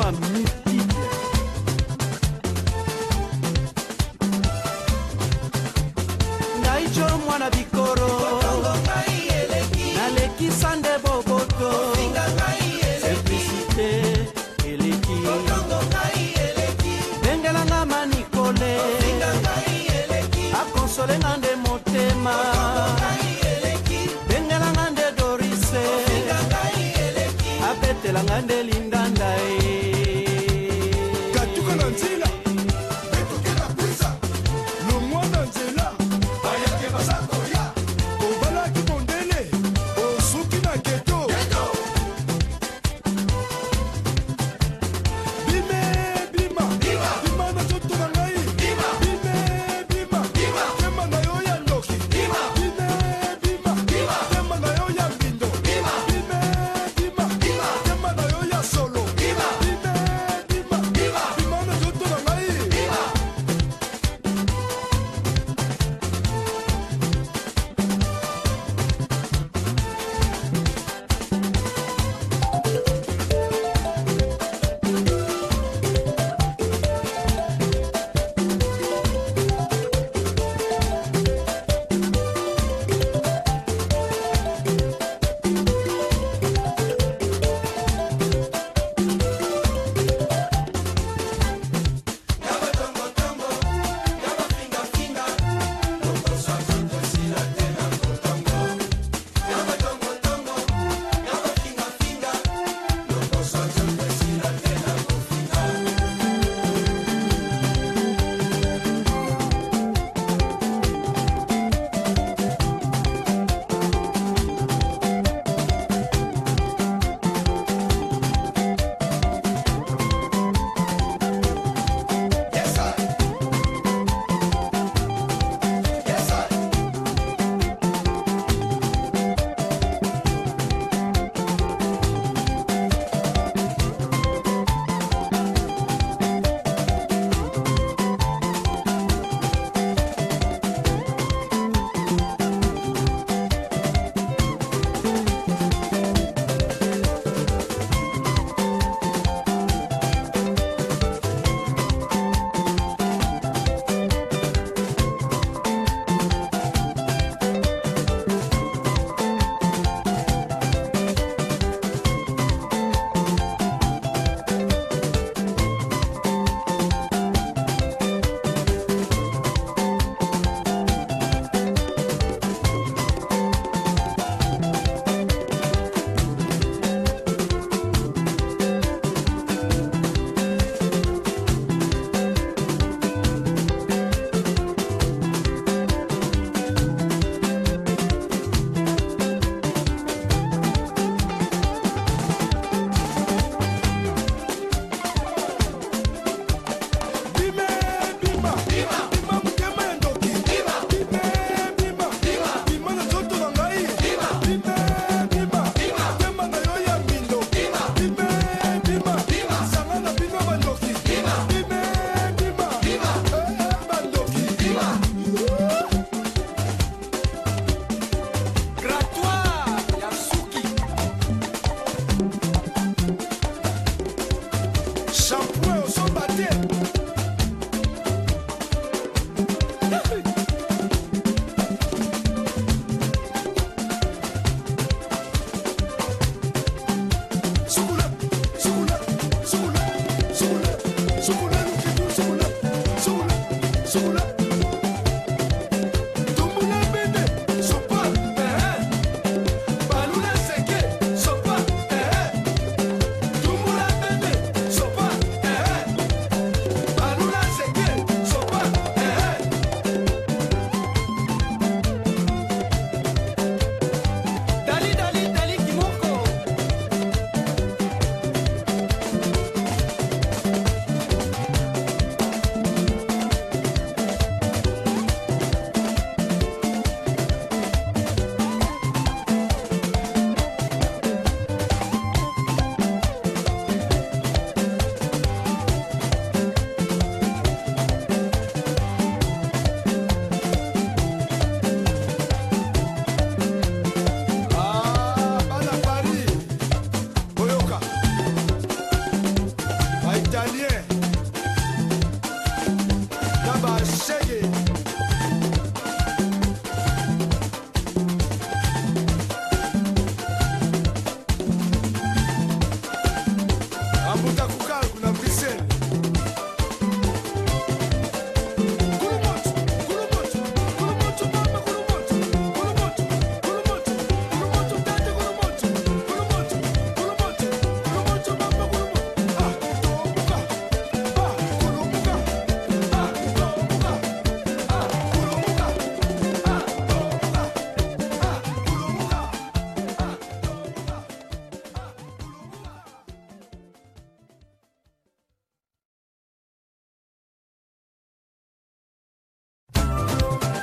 choix bime